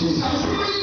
Jesus.